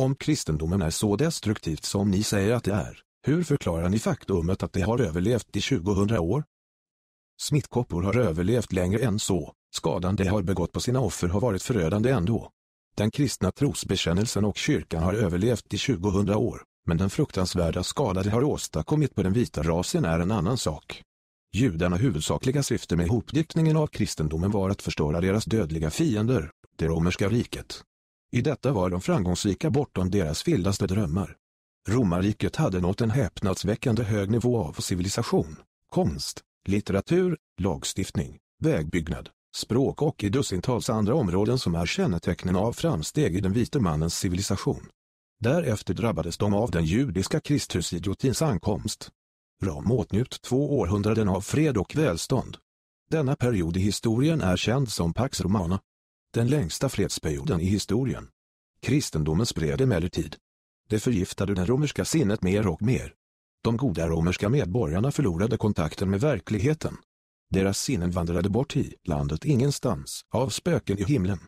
Om kristendomen är så destruktivt som ni säger att det är, hur förklarar ni faktumet att det har överlevt i 2000 år? Smittkoppor har överlevt längre än så, skadan de har begått på sina offer har varit förödande ändå. Den kristna trosbekännelsen och kyrkan har överlevt i 2000 år, men den fruktansvärda skada de har åstadkommit på den vita rasen är en annan sak. Judarna huvudsakliga syfte med hopdiktningen av kristendomen var att förstöra deras dödliga fiender, det romerska riket. I detta var de framgångsrika bortom deras vildaste drömmar. Romarriket hade nått en häpnadsväckande hög nivå av civilisation, konst, litteratur, lagstiftning, vägbyggnad, språk och i dussintals andra områden som är kännetecknen av framsteg i den vita mannens civilisation. Därefter drabbades de av den judiska Kristusidiotins ankomst. Rom åtnjut två århundraden av fred och välstånd. Denna period i historien är känd som Pax Romana. Den längsta fredsperioden i historien. Kristendomen spred emellertid. Det förgiftade det romerska sinnet mer och mer. De goda romerska medborgarna förlorade kontakten med verkligheten. Deras sinnen vandrade bort i landet ingenstans, av spöken i himlen.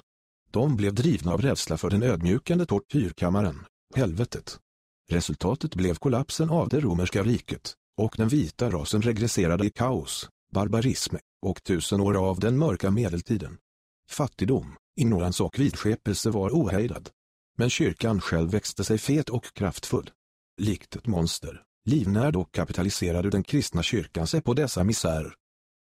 De blev drivna av rädsla för den ödmjukande tortyrkammaren, helvetet. Resultatet blev kollapsen av det romerska riket, och den vita rasen regresserade i kaos, barbarism och tusen år av den mörka medeltiden. Fattigdom, ignorans och vidskepelse var ohejdad. Men kyrkan själv växte sig fet och kraftfull. Likt ett monster, livnärd och kapitaliserade den kristna kyrkan sig på dessa misärer.